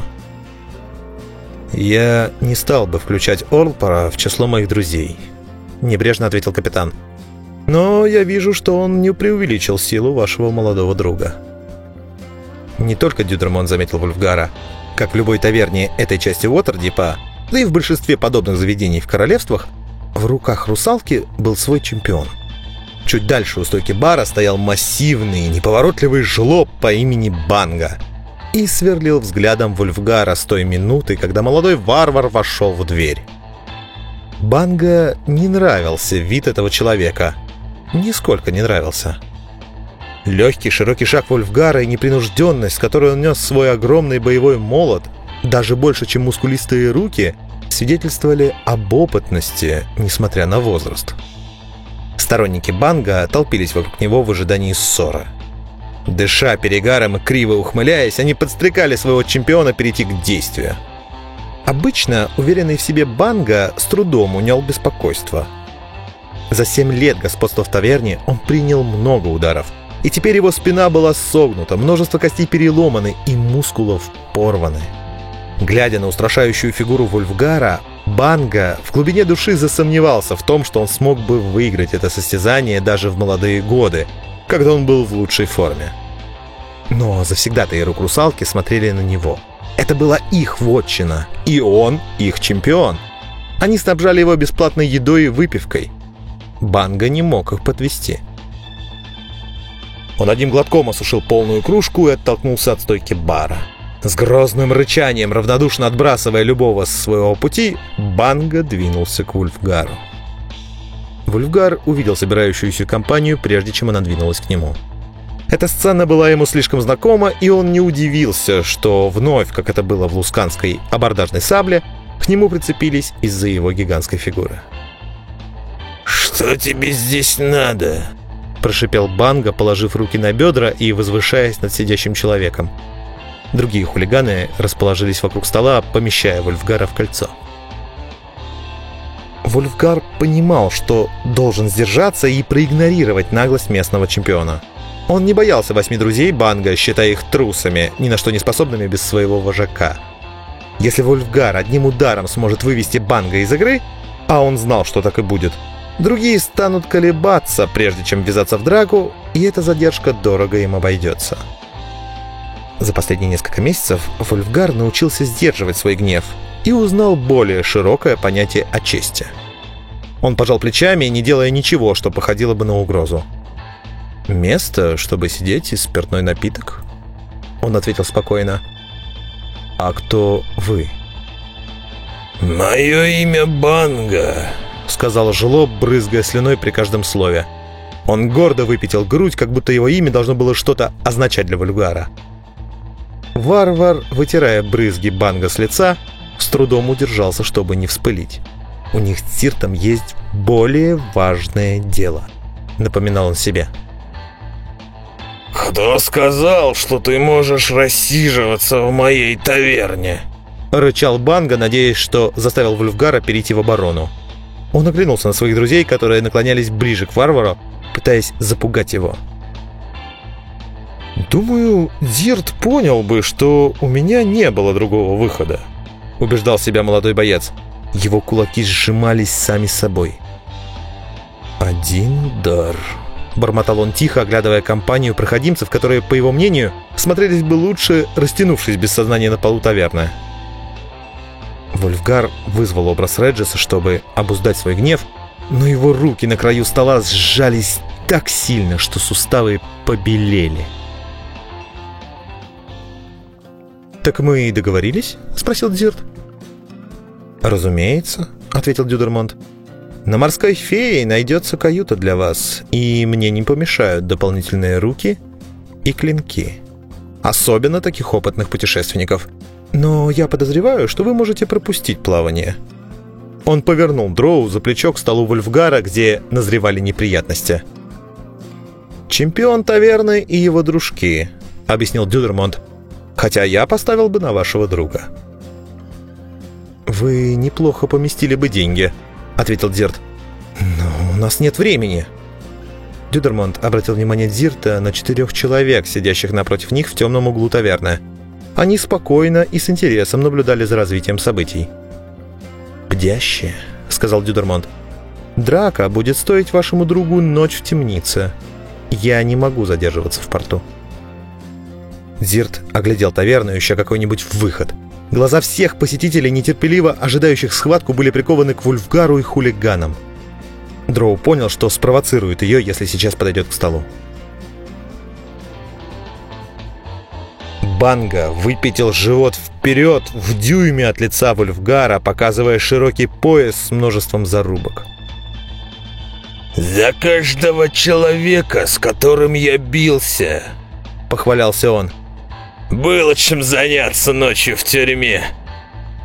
«Я не стал бы включать Орлпора в число моих друзей», — небрежно ответил капитан. «Но я вижу, что он не преувеличил силу вашего молодого друга». Не только Дюдермонт заметил Вульфгара. Как в любой таверне этой части Уотердипа, да и в большинстве подобных заведений в королевствах, в руках русалки был свой чемпион. Чуть дальше у стойки бара стоял массивный, неповоротливый жлоб по имени Банга и сверлил взглядом Вульфгара с той минуты, когда молодой варвар вошел в дверь. Банга не нравился вид этого человека. Нисколько не нравился. Легкий широкий шаг Вольфгара и непринужденность, с которой он нес свой огромный боевой молот, даже больше, чем мускулистые руки, свидетельствовали об опытности, несмотря на возраст. Сторонники Банга толпились вокруг него в ожидании ссоры. Дыша перегаром и криво ухмыляясь, они подстрекали своего чемпиона перейти к действию. Обычно уверенный в себе Банга с трудом унял беспокойство. За семь лет господства в таверне он принял много ударов – и теперь его спина была согнута, множество костей переломаны и мускулов порваны. Глядя на устрашающую фигуру Вольфгара, Банга в глубине души засомневался в том, что он смог бы выиграть это состязание даже в молодые годы, когда он был в лучшей форме. Но завсегда-то и рук русалки смотрели на него. Это была их вотчина, и он их чемпион. Они снабжали его бесплатной едой и выпивкой. Банга не мог их подвести. Он одним глотком осушил полную кружку и оттолкнулся от стойки бара. С грозным рычанием, равнодушно отбрасывая любого с своего пути, Банга двинулся к Вульфгару. Вульфгар увидел собирающуюся компанию, прежде чем она двинулась к нему. Эта сцена была ему слишком знакома, и он не удивился, что вновь, как это было в лусканской абордажной сабле, к нему прицепились из-за его гигантской фигуры. «Что тебе здесь надо?» прошипел Банга, положив руки на бедра и возвышаясь над сидящим человеком. Другие хулиганы расположились вокруг стола, помещая Вольфгара в кольцо. Вольфгар понимал, что должен сдержаться и проигнорировать наглость местного чемпиона. Он не боялся восьми друзей Банга, считая их трусами, ни на что не способными без своего вожака. Если Вольфгар одним ударом сможет вывести Банга из игры, а он знал, что так и будет – Другие станут колебаться, прежде чем ввязаться в драку, и эта задержка дорого им обойдется. За последние несколько месяцев Вольфгар научился сдерживать свой гнев и узнал более широкое понятие о чести. Он пожал плечами, не делая ничего, что походило бы на угрозу. «Место, чтобы сидеть и спиртной напиток?» Он ответил спокойно. «А кто вы?» «Мое имя Банга», сказал Жлоб, брызгая слюной при каждом слове. Он гордо выпятил грудь, как будто его имя должно было что-то означать для Вульгара. Варвар, вытирая брызги банга с лица, с трудом удержался, чтобы не вспылить. «У них с Тиртом есть более важное дело», — напоминал он себе. «Кто сказал, что ты можешь рассиживаться в моей таверне?» — рычал Банга, надеясь, что заставил Вульфгара перейти в оборону. Он оглянулся на своих друзей, которые наклонялись ближе к варвару, пытаясь запугать его. «Думаю, Дирт понял бы, что у меня не было другого выхода», — убеждал себя молодой боец. Его кулаки сжимались сами собой. «Один удар», — бормотал он тихо, оглядывая компанию проходимцев, которые, по его мнению, смотрелись бы лучше, растянувшись без сознания на полу таверны. Вольфгар вызвал образ Реджеса, чтобы обуздать свой гнев, но его руки на краю стола сжались так сильно, что суставы побелели. «Так мы и договорились?» — спросил Дзирт. «Разумеется», — ответил Дюдермонт. «На морской фее найдется каюта для вас, и мне не помешают дополнительные руки и клинки. Особенно таких опытных путешественников. Но я подозреваю, что вы можете пропустить плавание». Он повернул дроу за плечо к столу Вольфгара, где назревали неприятности. «Чемпион таверны и его дружки», — объяснил Дюдермонт. «Хотя я поставил бы на вашего друга». «Вы неплохо поместили бы деньги», — ответил Дирт. «Но у нас нет времени». Дюдермонт обратил внимание Дирта на четырех человек, сидящих напротив них в темном углу таверны. Они спокойно и с интересом наблюдали за развитием событий. «Бдящие», — сказал Дюдермонт. «Драка будет стоить вашему другу ночь в темнице. Я не могу задерживаться в порту». Зирт оглядел таверну, ища какой-нибудь выход. Глаза всех посетителей, нетерпеливо ожидающих схватку, были прикованы к Вульфгару и хулиганам. Дроу понял, что спровоцирует ее, если сейчас подойдет к столу. Банга выпятил живот вперед в дюйме от лица Вульфгара, показывая широкий пояс с множеством зарубок. «За каждого человека, с которым я бился!» — похвалялся он. «Было чем заняться ночью в тюрьме!»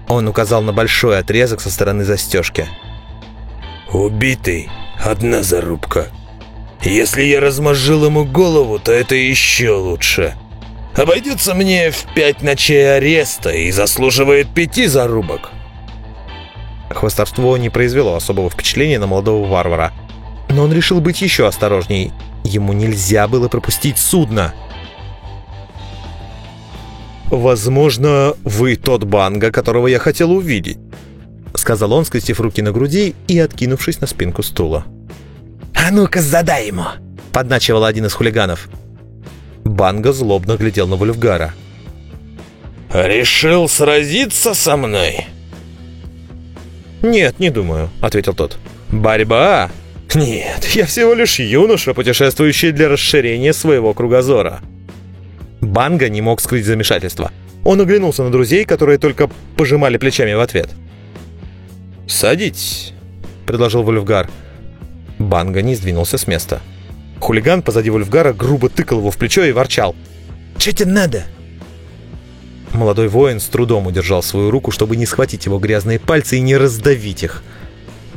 Он указал на большой отрезок со стороны застежки. «Убитый — одна зарубка. Если я размозжил ему голову, то это еще лучше. Обойдется мне в пять ночей ареста и заслуживает пяти зарубок». Хвостовство не произвело особого впечатления на молодого варвара — но он решил быть еще осторожней. Ему нельзя было пропустить судно. «Возможно, вы тот Банга, которого я хотел увидеть», сказал он, скрестив руки на груди и откинувшись на спинку стула. «А ну-ка, задай ему!» подначивал один из хулиганов. Банга злобно глядел на Вольфгара. «Решил сразиться со мной?» «Нет, не думаю», — ответил тот. «Борьба нет, я всего лишь юноша, путешествующий для расширения своего кругозора. Банга не мог скрыть замешательство. Он оглянулся на друзей, которые только пожимали плечами в ответ. «Садитесь», — предложил Вольфгар. Банга не сдвинулся с места. Хулиган позади Вольфгара грубо тыкал его в плечо и ворчал. «Че тебе надо?» Молодой воин с трудом удержал свою руку, чтобы не схватить его грязные пальцы и не раздавить их.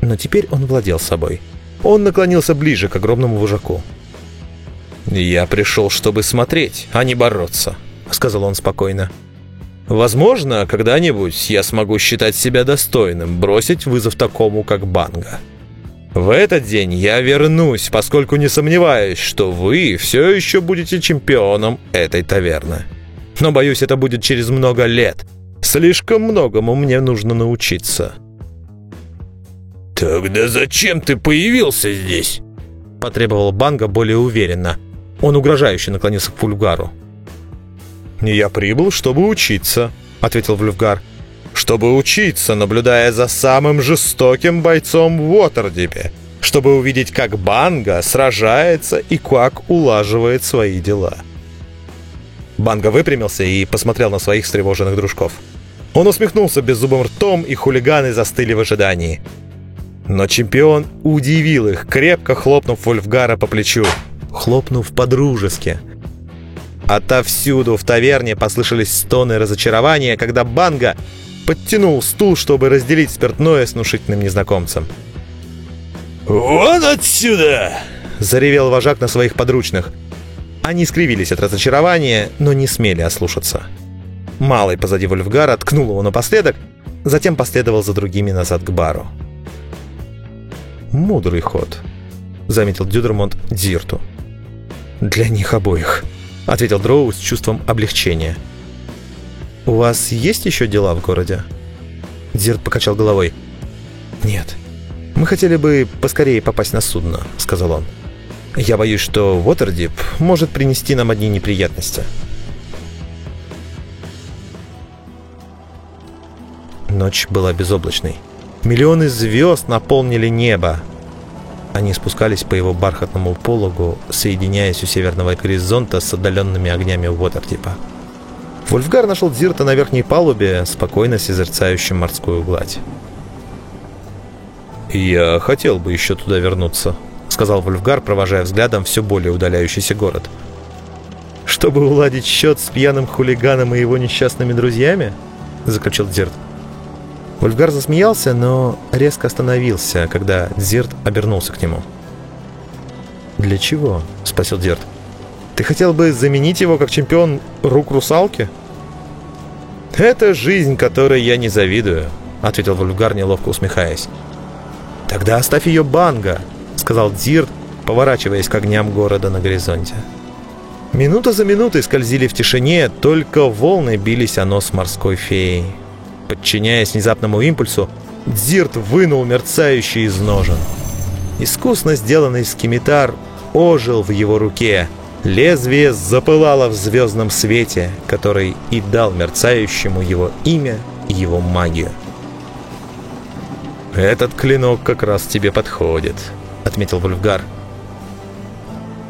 Но теперь он владел собой. Он наклонился ближе к огромному вожаку. «Я пришел, чтобы смотреть, а не бороться», — сказал он спокойно. «Возможно, когда-нибудь я смогу считать себя достойным бросить вызов такому, как Банга. В этот день я вернусь, поскольку не сомневаюсь, что вы все еще будете чемпионом этой таверны. Но, боюсь, это будет через много лет. Слишком многому мне нужно научиться». «Тогда зачем ты появился здесь?» Потребовал Банга более уверенно. Он угрожающе наклонился к Вульгару. «Я прибыл, чтобы учиться», — ответил Вульфгар. «Чтобы учиться, наблюдая за самым жестоким бойцом в Уотердипе, чтобы увидеть, как Банга сражается и как улаживает свои дела». Банга выпрямился и посмотрел на своих встревоженных дружков. Он усмехнулся беззубым ртом, и хулиганы застыли в ожидании — но чемпион удивил их, крепко хлопнув Вольфгара по плечу. Хлопнув по-дружески. Отовсюду в таверне послышались стоны разочарования, когда Банга подтянул стул, чтобы разделить спиртное с внушительным незнакомцем. «Вон отсюда!» — заревел вожак на своих подручных. Они скривились от разочарования, но не смели ослушаться. Малый позади Вольфгара ткнул его напоследок, затем последовал за другими назад к бару. Мудрый ход, заметил Дюдермонт Дзирту. Для них обоих, ответил Дроу с чувством облегчения. У вас есть еще дела в городе? Дзирт покачал головой. Нет. Мы хотели бы поскорее попасть на судно, сказал он. Я боюсь, что Уотердип может принести нам одни неприятности. Ночь была безоблачной. Миллионы звезд наполнили небо. Они спускались по его бархатному пологу, соединяясь у северного горизонта с отдаленными огнями Уотертипа. Вольфгар нашел Дзирта на верхней палубе, спокойно созерцающим морскую гладь. «Я хотел бы еще туда вернуться», — сказал Вольфгар, провожая взглядом все более удаляющийся город. «Чтобы уладить счет с пьяным хулиганом и его несчастными друзьями?» — заключил Дзирт. Вольфгар засмеялся, но резко остановился, когда Дзирт обернулся к нему. «Для чего?» — спросил Дзирт. «Ты хотел бы заменить его как чемпион рук русалки?» «Это жизнь, которой я не завидую», — ответил Вольфгар, неловко усмехаясь. «Тогда оставь ее банга», — сказал Дзирт, поворачиваясь к огням города на горизонте. Минута за минутой скользили в тишине, только волны бились о нос морской феи. Подчиняясь внезапному импульсу, Дзирт вынул мерцающий из ножен. Искусно сделанный скимитар ожил в его руке. Лезвие запылало в звездном свете, который и дал мерцающему его имя и его магию. «Этот клинок как раз тебе подходит», — отметил Вульфгар.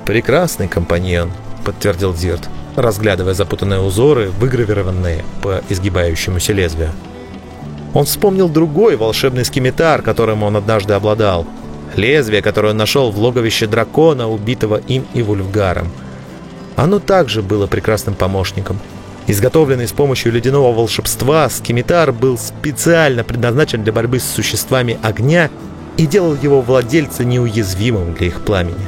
«Прекрасный компаньон», — подтвердил Дзирт. разглядывая запутанные узоры, выгравированные по изгибающемуся лезвию. Он вспомнил другой волшебный скимитар, которым он однажды обладал. Лезвие, которое он нашел в логовище дракона, убитого им и Вульфгаром. Оно также было прекрасным помощником. Изготовленный с помощью ледяного волшебства, скимитар был специально предназначен для борьбы с существами огня и делал его владельца неуязвимым для их пламени.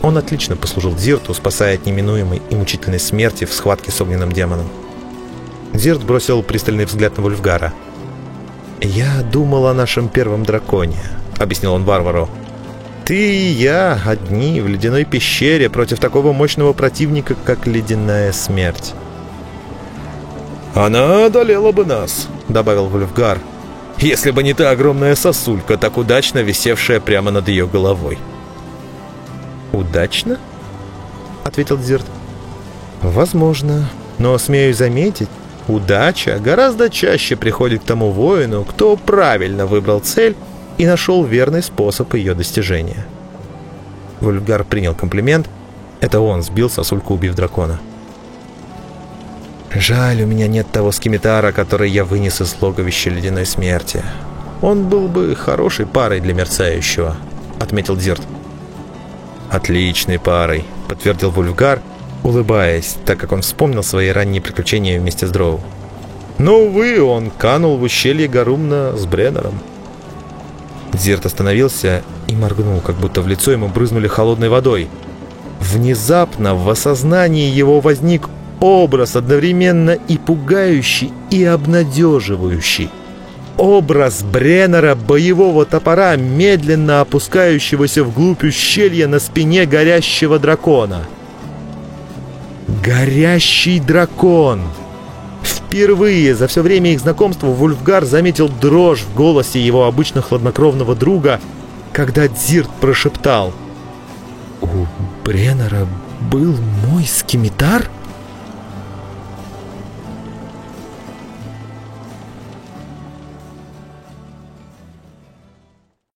Он отлично послужил Дзирту, спасая от неминуемой и мучительной смерти в схватке с огненным демоном. Дзирт бросил пристальный взгляд на Вульфгара. «Я думал о нашем первом драконе», — объяснил он варвару. «Ты и я одни в ледяной пещере против такого мощного противника, как ледяная смерть». «Она одолела бы нас», — добавил Вульфгар, «если бы не та огромная сосулька, так удачно висевшая прямо над ее головой». «Удачно?» — ответил Дзирт. «Возможно, но смею заметить, удача гораздо чаще приходит к тому воину, кто правильно выбрал цель и нашел верный способ ее достижения». Вульгар принял комплимент. Это он сбил сосульку, убив дракона. «Жаль, у меня нет того скимитара, который я вынес из логовища ледяной смерти. Он был бы хорошей парой для мерцающего», — отметил Дзирт. «Отличной парой», — подтвердил Вульфгар, улыбаясь, так как он вспомнил свои ранние приключения вместе с Дроу. Но, увы, он канул в ущелье Гарумна с Бреннером. Зирт остановился и моргнул, как будто в лицо ему брызнули холодной водой. Внезапно в осознании его возник образ одновременно и пугающий, и обнадеживающий образ Бреннера боевого топора, медленно опускающегося вглубь ущелья на спине горящего дракона. Горящий дракон! Впервые за все время их знакомства Вульфгар заметил дрожь в голосе его обычно хладнокровного друга, когда Дзирт прошептал «У Бреннера был мой скимитар?»